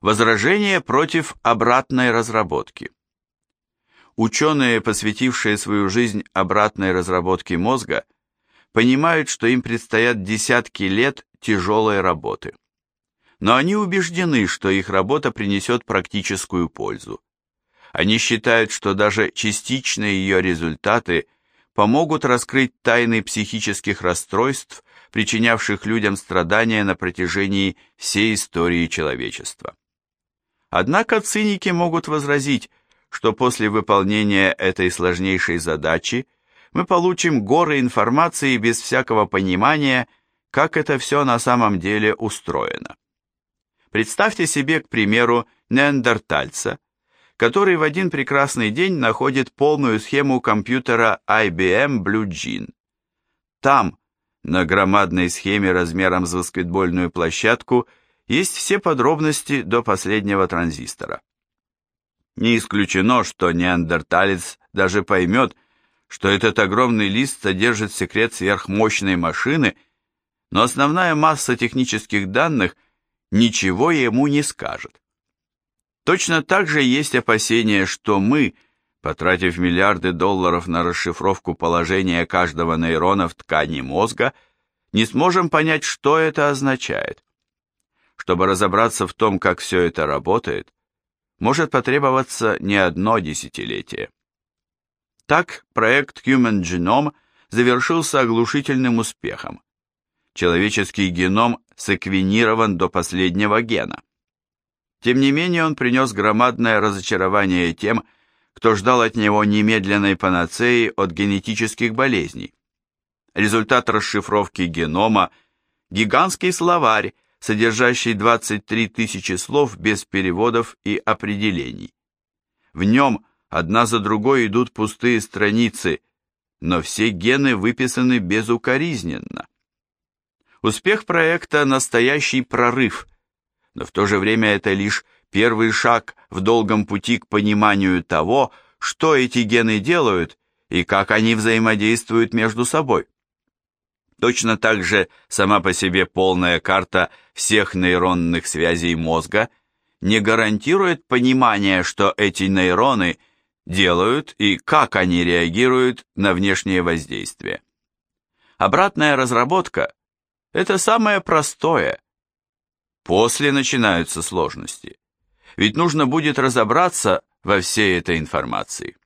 Возражение против обратной разработки. Ученые, посвятившие свою жизнь обратной разработке мозга, понимают, что им предстоят десятки лет тяжелой работы. Но они убеждены, что их работа принесет практическую пользу. Они считают, что даже частичные ее результаты помогут раскрыть тайны психических расстройств, причинявших людям страдания на протяжении всей истории человечества. Однако циники могут возразить, что после выполнения этой сложнейшей задачи мы получим горы информации без всякого понимания, как это все на самом деле устроено. Представьте себе, к примеру, неандертальца, который в один прекрасный день находит полную схему компьютера IBM Blue Gene. Там, на громадной схеме размером с баскетбольную площадку, есть все подробности до последнего транзистора. Не исключено, что неандерталец даже поймет, что этот огромный лист содержит секрет сверхмощной машины, но основная масса технических данных ничего ему не скажет. Точно так же есть опасение, что мы, потратив миллиарды долларов на расшифровку положения каждого нейрона в ткани мозга, не сможем понять, что это означает. Чтобы разобраться в том, как все это работает, может потребоваться не одно десятилетие. Так, проект Human Genome завершился оглушительным успехом. Человеческий геном секвенирован до последнего гена. Тем не менее, он принес громадное разочарование тем, кто ждал от него немедленной панацеи от генетических болезней. Результат расшифровки генома – гигантский словарь, содержащий 23 тысячи слов без переводов и определений. В нем Одна за другой идут пустые страницы, но все гены выписаны безукоризненно. Успех проекта – настоящий прорыв, но в то же время это лишь первый шаг в долгом пути к пониманию того, что эти гены делают и как они взаимодействуют между собой. Точно так же сама по себе полная карта всех нейронных связей мозга не гарантирует понимания, что эти нейроны – делают и как они реагируют на внешнее воздействие. Обратная разработка – это самое простое. После начинаются сложности. Ведь нужно будет разобраться во всей этой информации.